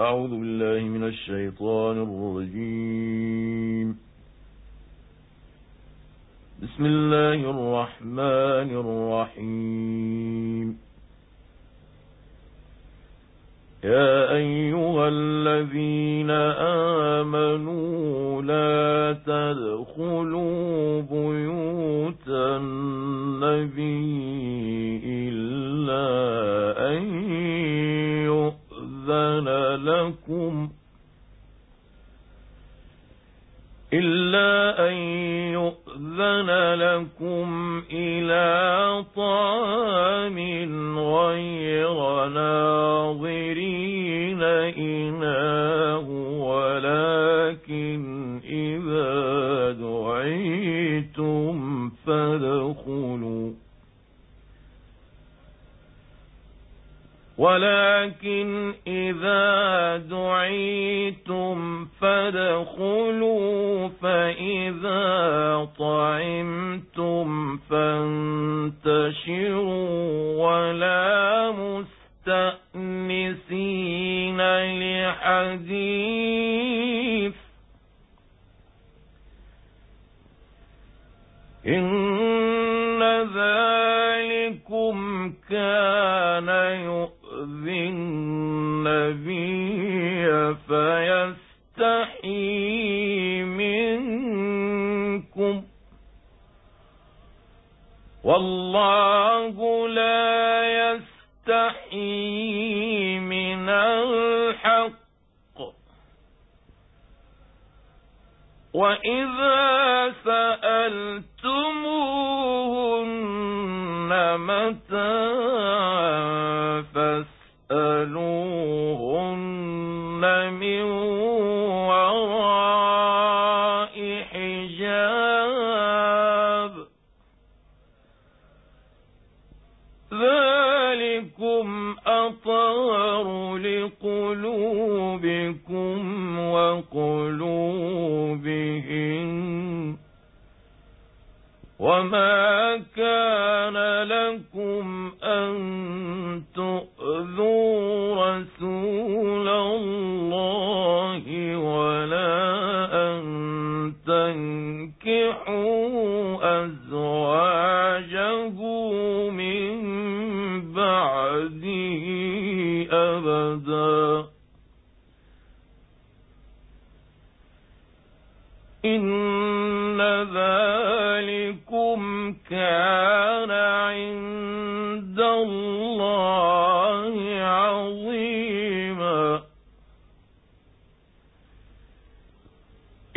أعوذ بالله من الشيطان الرجيم. بسم الله الرحمن الرحيم. يا أيها الذين آمنوا لا تدخلوا بيوت النبي إلا أن لكم إلا أن يؤذن لكم إلى طعام غير ناظرين إناه ولكن إذا دعيتم فادخلوا فإذا طعمتم فانتشروا ولا مستأنسين لحديث إن ذلكم كان يؤذي النبي فيستحيي منكم. والله لا يستحيي من الحق. وإذا سألتموهن متاعا فاسألوهن من وراء حجاب. ذلكم أطهر لقلوبكم وقلوبهم وما كان لكم أن تؤذوا رسول الله ولا أن تنكحوا أزواجه من بعده أبدا. إن ذلكم كان عند الله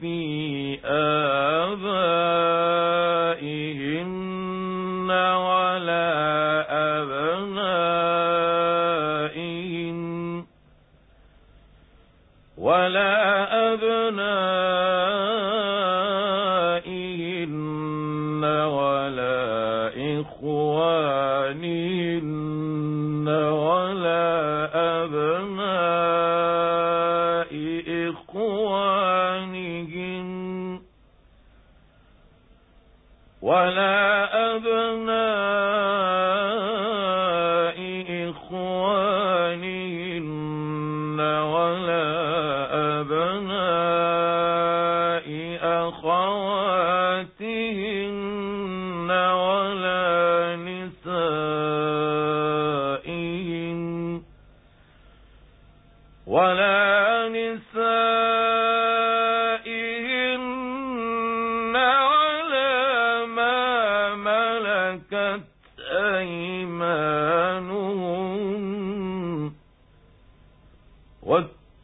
في آبائهن ولا أبنائهن ولا أبنائهن ولا إخوانهن ولا أبناء ولا أبناء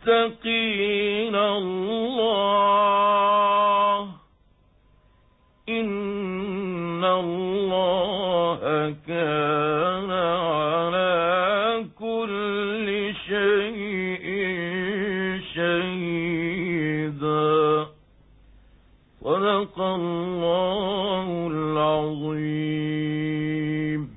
للمتقين الله. إن الله كان على كل شيء شهيدا. صدق الله